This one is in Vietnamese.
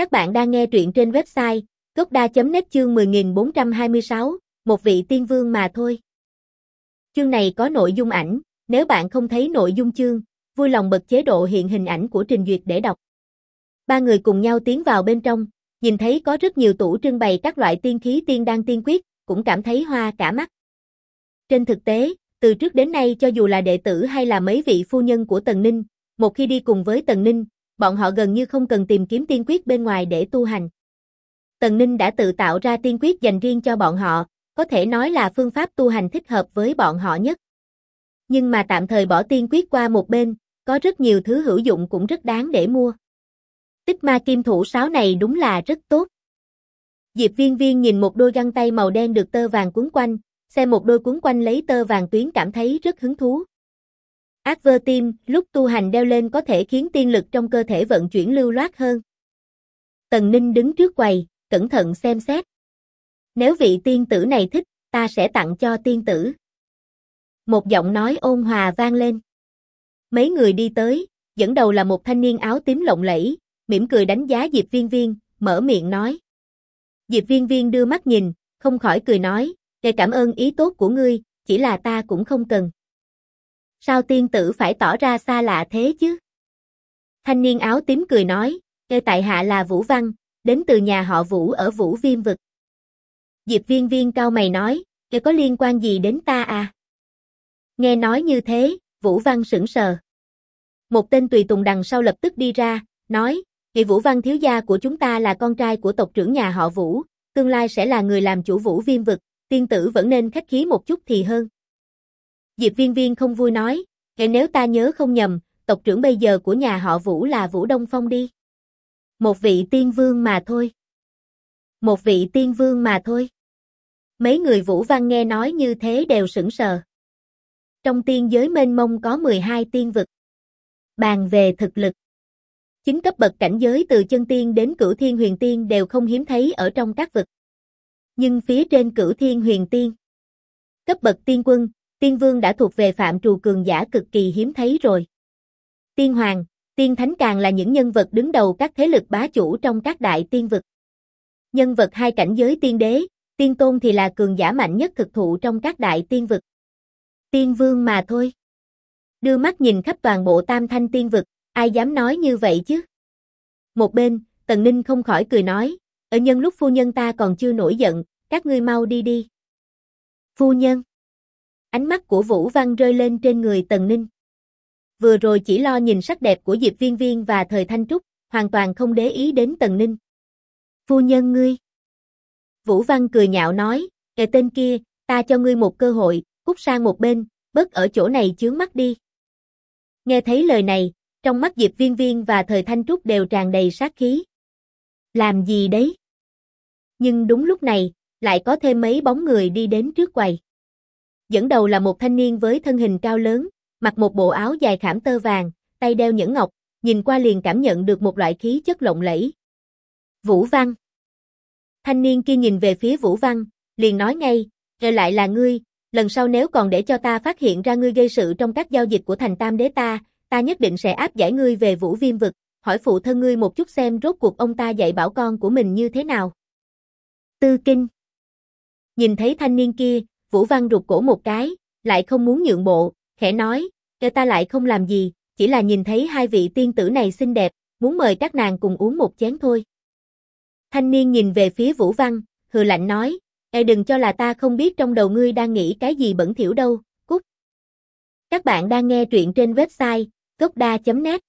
Các bạn đang nghe truyện trên website gocda.net chương 10426, một vị tiên vương mà thôi. Chương này có nội dung ảnh, nếu bạn không thấy nội dung chương, vui lòng bật chế độ hiện hình ảnh của trình duyệt để đọc. Ba người cùng nhau tiến vào bên trong, nhìn thấy có rất nhiều tủ trưng bày các loại tiên khí tiên đan tiên quyết, cũng cảm thấy hoa cả mắt. Trên thực tế, từ trước đến nay cho dù là đệ tử hay là mấy vị phu nhân của Tần Ninh, một khi đi cùng với Tần Ninh, bọn họ gần như không cần tìm kiếm tiên quyết bên ngoài để tu hành. Tần Ninh đã tự tạo ra tiên quyết dành riêng cho bọn họ, có thể nói là phương pháp tu hành thích hợp với bọn họ nhất. Nhưng mà tạm thời bỏ tiên quyết qua một bên, có rất nhiều thứ hữu dụng cũng rất đáng để mua. Tích ma kim thủ sáo này đúng là rất tốt. Diệp viên viên nhìn một đôi găng tay màu đen được tơ vàng cuốn quanh, xem một đôi cuốn quanh lấy tơ vàng tuyến cảm thấy rất hứng thú. Ác vơ lúc tu hành đeo lên có thể khiến tiên lực trong cơ thể vận chuyển lưu loát hơn. Tần Ninh đứng trước quầy, cẩn thận xem xét. Nếu vị tiên tử này thích, ta sẽ tặng cho tiên tử. Một giọng nói ôn hòa vang lên. Mấy người đi tới, dẫn đầu là một thanh niên áo tím lộng lẫy, mỉm cười đánh giá Diệp Viên Viên, mở miệng nói. Diệp Viên Viên đưa mắt nhìn, không khỏi cười nói, "Để cảm ơn ý tốt của ngươi, chỉ là ta cũng không cần." Sao tiên tử phải tỏ ra xa lạ thế chứ? Thanh niên áo tím cười nói, "Ê tại hạ là Vũ Văn, đến từ nhà họ Vũ ở Vũ Viêm vực." Diệp Viên Viên cao mày nói, "Ê có liên quan gì đến ta à?" Nghe nói như thế, Vũ Văn sững sờ. Một tên tùy tùng đằng sau lập tức đi ra, nói, Ê Vũ Văn thiếu gia của chúng ta là con trai của tộc trưởng nhà họ Vũ, tương lai sẽ là người làm chủ Vũ Viêm vực, tiên tử vẫn nên khách khí một chút thì hơn. Diệp Viên Viên không vui nói, nếu ta nhớ không nhầm, tộc trưởng bây giờ của nhà họ Vũ là Vũ Đông Phong đi. Một vị tiên vương mà thôi. Một vị tiên vương mà thôi. Mấy người Vũ Văn nghe nói như thế đều sững sờ. Trong tiên giới mênh mông có 12 tiên vực. Bàn về thực lực. Chính cấp bậc cảnh giới từ chân tiên đến cửu thiên huyền tiên đều không hiếm thấy ở trong các vực. Nhưng phía trên cửu thiên huyền tiên, cấp bậc tiên quân, tiên vương đã thuộc về phạm trù cường giả cực kỳ hiếm thấy rồi. Tiên hoàng, tiên thánh càng là những nhân vật đứng đầu các thế lực bá chủ trong các đại tiên vực. Nhân vật hai cảnh giới tiên đế, tiên tôn thì là cường giả mạnh nhất thực thụ trong các đại tiên vực. Tiên vương mà thôi. Đưa mắt nhìn khắp toàn bộ tam thanh tiên vực, ai dám nói như vậy chứ? Một bên, Tần Ninh không khỏi cười nói, ở nhân lúc phu nhân ta còn chưa nổi giận, các ngươi mau đi đi. Phu nhân. Ánh mắt của Vũ Văn rơi lên trên người Tần Ninh. Vừa rồi chỉ lo nhìn sắc đẹp của Diệp Viên Viên và thời Thanh Trúc, hoàn toàn không để ý đến Tần Ninh. Phu nhân ngươi. Vũ Văn cười nhạo nói, kẻ tên kia, ta cho ngươi một cơ hội, cút sang một bên, bớt ở chỗ này chướng mắt đi. Nghe thấy lời này, trong mắt Diệp Viên Viên và Thời Thanh Trúc đều tràn đầy sát khí. Làm gì đấy? Nhưng đúng lúc này, lại có thêm mấy bóng người đi đến trước quầy. Dẫn đầu là một thanh niên với thân hình cao lớn, mặc một bộ áo dài khảm tơ vàng, tay đeo nhẫn ngọc, nhìn qua liền cảm nhận được một loại khí chất lộng lẫy. Vũ Văn Thanh niên kia nhìn về phía Vũ Văn, liền nói ngay, rồi lại là ngươi, lần sau nếu còn để cho ta phát hiện ra ngươi gây sự trong các giao dịch của thành tam đế ta, ta nhất định sẽ áp giải ngươi về vũ viêm vực, hỏi phụ thân ngươi một chút xem rốt cuộc ông ta dạy bảo con của mình như thế nào. Tư kinh Nhìn thấy thanh niên kia, Vũ Văn rụt cổ một cái, lại không muốn nhượng bộ, khẽ nói, cho ta lại không làm gì, chỉ là nhìn thấy hai vị tiên tử này xinh đẹp, muốn mời các nàng cùng uống một chén thôi. Thanh niên nhìn về phía Vũ Văn, hừ lạnh nói, Ê đừng cho là ta không biết trong đầu ngươi đang nghĩ cái gì bẩn thỉu đâu, cút. Các bạn đang nghe truyện trên website gocda.net